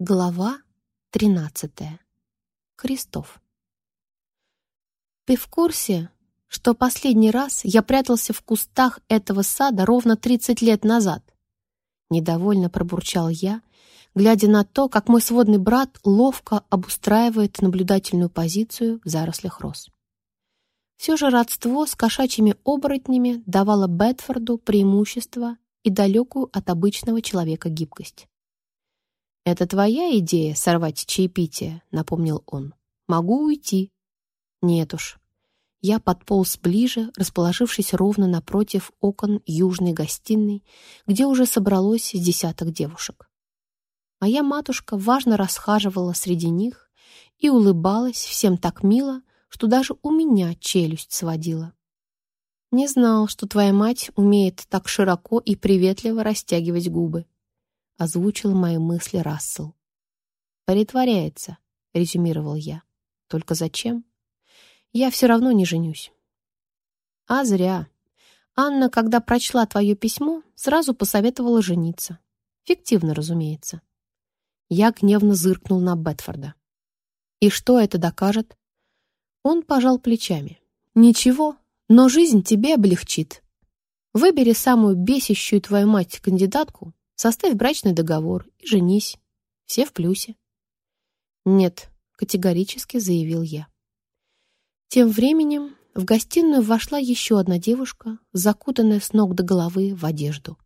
Глава 13. Крестов. Ты в курсе, что последний раз я прятался в кустах этого сада ровно 30 лет назад? Недовольно пробурчал я, глядя на то, как мой сводный брат ловко обустраивает наблюдательную позицию в зарослях роз. Все же родство с кошачьими оборотнями давало Бетфорду преимущество и далекую от обычного человека гибкость. «Это твоя идея — сорвать чаепитие?» — напомнил он. «Могу уйти». «Нет уж». Я подполз ближе, расположившись ровно напротив окон южной гостиной, где уже собралось десяток девушек. Моя матушка важно расхаживала среди них и улыбалась всем так мило, что даже у меня челюсть сводила. «Не знал, что твоя мать умеет так широко и приветливо растягивать губы», — озвучил мои мысли Рассел. «Притворяется», — резюмировал я. «Только зачем? Я все равно не женюсь». «А зря. Анна, когда прочла твое письмо, сразу посоветовала жениться. Фиктивно, разумеется». Я гневно зыркнул на Бетфорда. «И что это докажет?» Он пожал плечами. «Ничего, но жизнь тебе облегчит. Выбери самую бесящую твою мать кандидатку, Составь брачный договор и женись. Все в плюсе. Нет, категорически заявил я. Тем временем в гостиную вошла еще одна девушка, закутанная с ног до головы в одежду.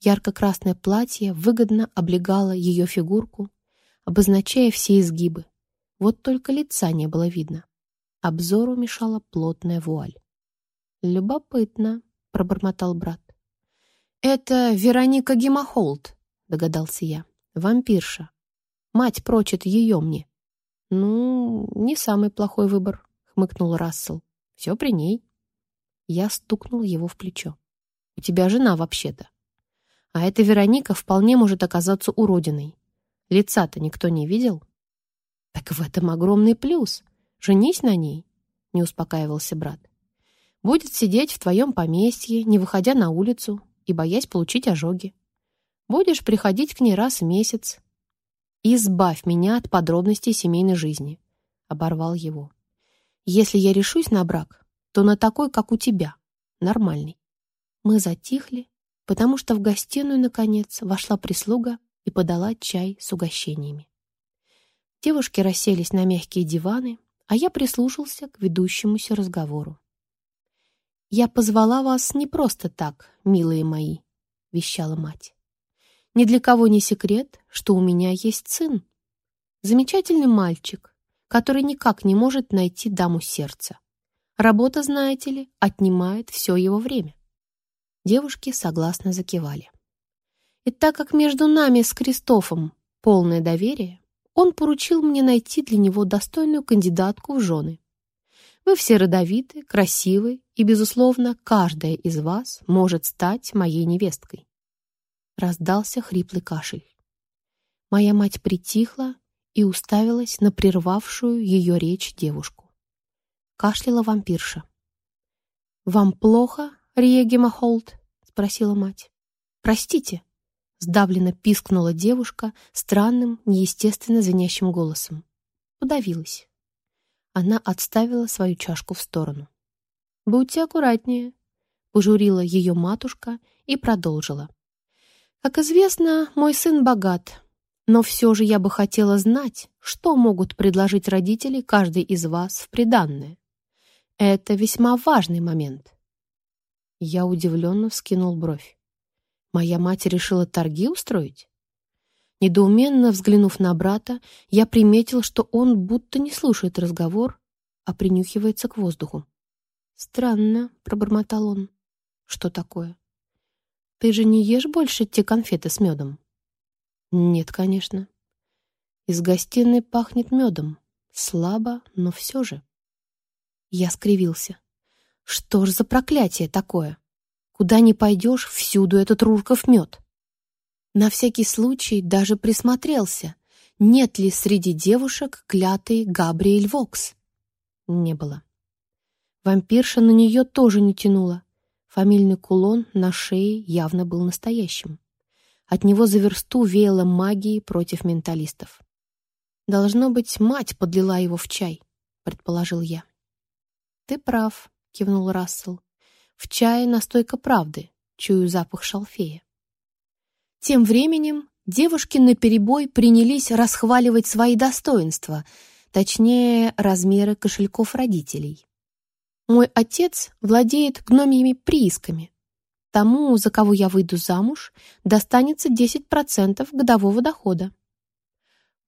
Ярко-красное платье выгодно облегало ее фигурку, обозначая все изгибы. Вот только лица не было видно. Обзору мешала плотная вуаль. «Любопытно», — пробормотал брат. «Это Вероника Гимахолд», — догадался я. «Вампирша. Мать прочит ее мне». «Ну, не самый плохой выбор», — хмыкнул Рассел. «Все при ней». Я стукнул его в плечо. «У тебя жена вообще-то. А эта Вероника вполне может оказаться уродиной. Лица-то никто не видел». «Так в этом огромный плюс. Женись на ней», — не успокаивался брат. «Будет сидеть в твоем поместье, не выходя на улицу, и боясь получить ожоги. Будешь приходить к ней раз в месяц. «Избавь меня от подробностей семейной жизни», — оборвал его. «Если я решусь на брак, то на такой, как у тебя, нормальный». Мы затихли, потому что в гостиную, наконец, вошла прислуга и подала чай с угощениями. Девушки расселись на мягкие диваны, а я прислушался к ведущемуся разговору. «Я позвала вас не просто так, милые мои», — вещала мать. «Ни для кого не секрет, что у меня есть сын. Замечательный мальчик, который никак не может найти даму сердца. Работа, знаете ли, отнимает все его время». Девушки согласно закивали. И так как между нами с Кристофом полное доверие, он поручил мне найти для него достойную кандидатку в жены. Вы все родовиты, красивы, и, безусловно, каждая из вас может стать моей невесткой. Раздался хриплый кашель. Моя мать притихла и уставилась на прервавшую ее речь девушку. Кашляла вампирша. «Вам плохо, Риегема Холт?» — спросила мать. «Простите», — сдавленно пискнула девушка странным, неестественно звенящим голосом. Подавилась. Она отставила свою чашку в сторону. «Будьте аккуратнее», — пожурила ее матушка и продолжила. «Как известно, мой сын богат, но все же я бы хотела знать, что могут предложить родители каждый из вас в приданное. Это весьма важный момент». Я удивленно вскинул бровь. «Моя мать решила торги устроить?» Недоуменно взглянув на брата, я приметил, что он будто не слушает разговор, а принюхивается к воздуху. «Странно», — пробормотал он. «Что такое? Ты же не ешь больше те конфеты с медом?» «Нет, конечно. Из гостиной пахнет медом. Слабо, но все же». Я скривился. «Что ж за проклятие такое? Куда ни пойдешь, всюду этот Рурков мед». На всякий случай даже присмотрелся, нет ли среди девушек клятой Габриэль Вокс. Не было. Вампирша на нее тоже не тянула. Фамильный кулон на шее явно был настоящим. От него за версту веяло магией против менталистов. «Должно быть, мать подлила его в чай», — предположил я. «Ты прав», — кивнул Рассел. «В чае настойка правды, чую запах шалфея». Тем временем девушки наперебой принялись расхваливать свои достоинства, точнее, размеры кошельков родителей. Мой отец владеет гномьими приисками. Тому, за кого я выйду замуж, достанется 10% годового дохода.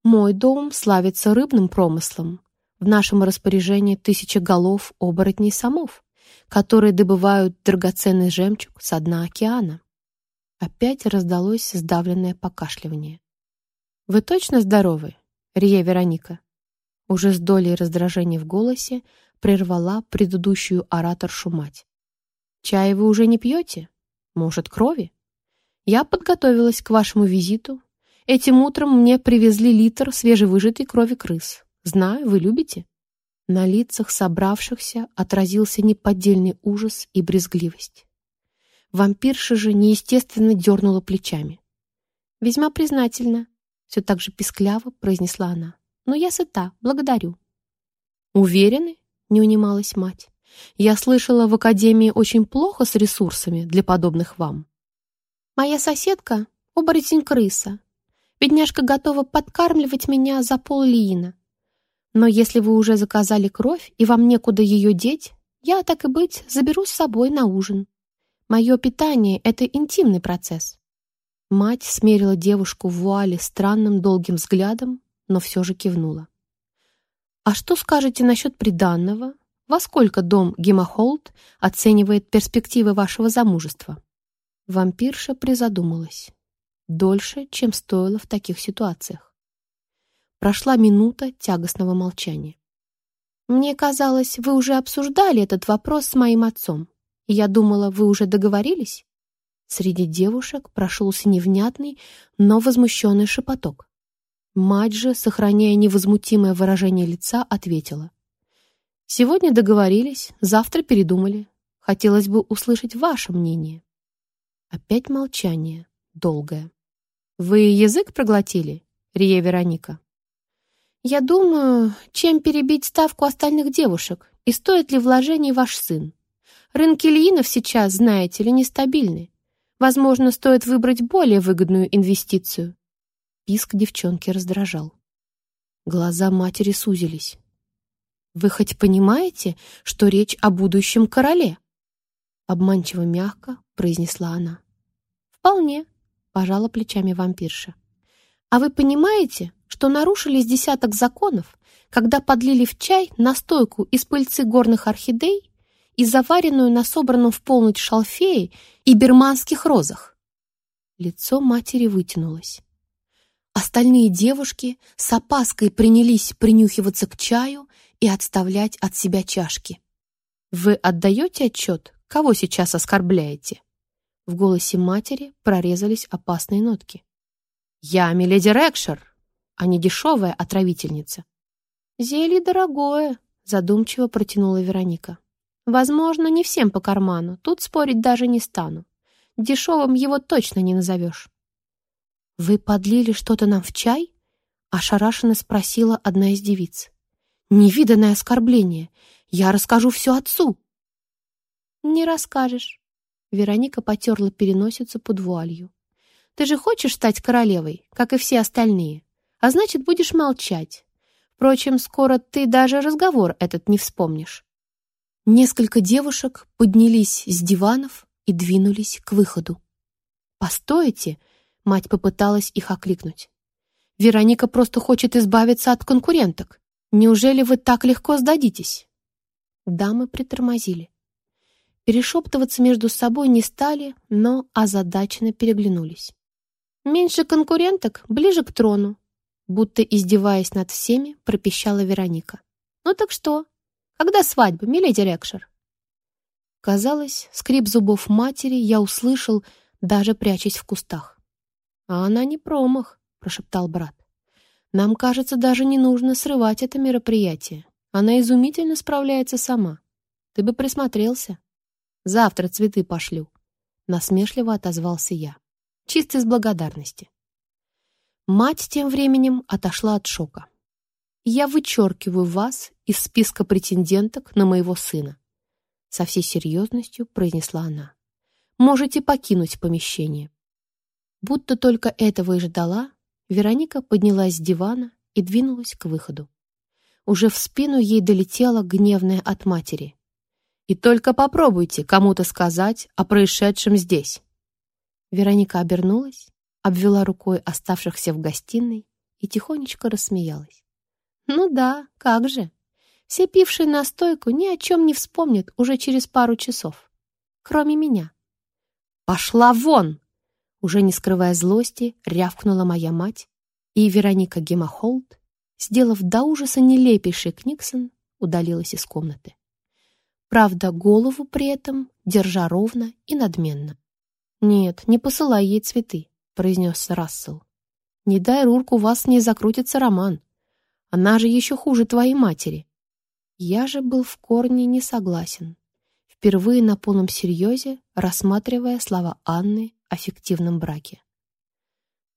Мой дом славится рыбным промыслом. В нашем распоряжении тысяча голов оборотней самов, которые добывают драгоценный жемчуг со дна океана. Опять раздалось сдавленное покашливание. «Вы точно здоровы, Рия Вероника?» Уже с долей раздражения в голосе прервала предыдущую ораторшу мать. «Чай вы уже не пьете? Может, крови? Я подготовилась к вашему визиту. Этим утром мне привезли литр свежевыжатой крови крыс. Знаю, вы любите». На лицах собравшихся отразился неподдельный ужас и брезгливость. Вампирша же неестественно дернула плечами. «Весьма признательно», — все так же пискляво произнесла она. «Но я сыта, благодарю». «Уверены?» — не унималась мать. «Я слышала, в академии очень плохо с ресурсами для подобных вам». «Моя соседка — оборотень-крыса. Бедняжка готова подкармливать меня за пол лиина. Но если вы уже заказали кровь и вам некуда ее деть, я, так и быть, заберу с собой на ужин. Мое питание — это интимный процесс». Мать смерила девушку в вуале странным долгим взглядом, но все же кивнула. А что скажете насчет приданного? Во сколько дом Гемахолд оценивает перспективы вашего замужества? Вампирша призадумалась. Дольше, чем стоило в таких ситуациях. Прошла минута тягостного молчания. «Мне казалось, вы уже обсуждали этот вопрос с моим отцом. Я думала, вы уже договорились?» Среди девушек прошелся невнятный, но возмущенный шепоток. Мать же, сохраняя невозмутимое выражение лица, ответила. «Сегодня договорились, завтра передумали. Хотелось бы услышать ваше мнение». Опять молчание, долгое. «Вы язык проглотили, Рия Вероника?» «Я думаю, чем перебить ставку остальных девушек, и стоит ли вложений ваш сын. Рынки льинов сейчас, знаете ли, нестабильны. Возможно, стоит выбрать более выгодную инвестицию. Писк девчонки раздражал. Глаза матери сузились. «Вы хоть понимаете, что речь о будущем короле?» Обманчиво мягко произнесла она. «Вполне», — пожала плечами вампирша. «А вы понимаете, что нарушились десяток законов, когда подлили в чай настойку из пыльцы горных орхидей и заваренную на собранном в полночь шалфее и берманских розах?» Лицо матери вытянулось. Остальные девушки с опаской принялись принюхиваться к чаю и отставлять от себя чашки. «Вы отдаете отчет, кого сейчас оскорбляете?» В голосе матери прорезались опасные нотки. «Я миледи Рекшер, а не дешевая отравительница». «Зелье дорогое», — задумчиво протянула Вероника. «Возможно, не всем по карману, тут спорить даже не стану. Дешевым его точно не назовешь». «Вы подлили что-то нам в чай?» — ошарашенно спросила одна из девиц. «Невиданное оскорбление! Я расскажу все отцу!» «Не расскажешь!» Вероника потерла переносицу под вуалью. «Ты же хочешь стать королевой, как и все остальные, а значит, будешь молчать. Впрочем, скоро ты даже разговор этот не вспомнишь». Несколько девушек поднялись с диванов и двинулись к выходу. «Постойте!» Мать попыталась их окликнуть. «Вероника просто хочет избавиться от конкуренток. Неужели вы так легко сдадитесь?» Дамы притормозили. Перешептываться между собой не стали, но озадаченно переглянулись. «Меньше конкуренток, ближе к трону», будто издеваясь над всеми, пропищала Вероника. «Ну так что? Когда свадьба, миледи Рекшер?» Казалось, скрип зубов матери я услышал, даже прячась в кустах. «А она не промах», — прошептал брат. «Нам, кажется, даже не нужно срывать это мероприятие. Она изумительно справляется сама. Ты бы присмотрелся. Завтра цветы пошлю», — насмешливо отозвался я. чисто из благодарности. Мать тем временем отошла от шока. «Я вычеркиваю вас из списка претенденток на моего сына», со всей серьезностью произнесла она. «Можете покинуть помещение». Будто только этого и ждала, Вероника поднялась с дивана и двинулась к выходу. Уже в спину ей долетела гневная от матери. «И только попробуйте кому-то сказать о происшедшем здесь». Вероника обернулась, обвела рукой оставшихся в гостиной и тихонечко рассмеялась. «Ну да, как же. Все пившие настойку ни о чем не вспомнят уже через пару часов. Кроме меня». «Пошла вон!» Уже не скрывая злости, рявкнула моя мать, и Вероника Гемахолд, сделав до ужаса нелепейший книксон, удалилась из комнаты. Правда, голову при этом держа ровно и надменно. «Нет, не посылай ей цветы», — произнес Рассел. «Не дай Рурку у вас не закрутится роман. Она же еще хуже твоей матери». Я же был в корне не согласен, впервые на полном серьезе рассматривая слова Анны о фиктивном браке.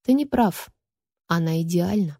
Ты не прав. Она идеальна.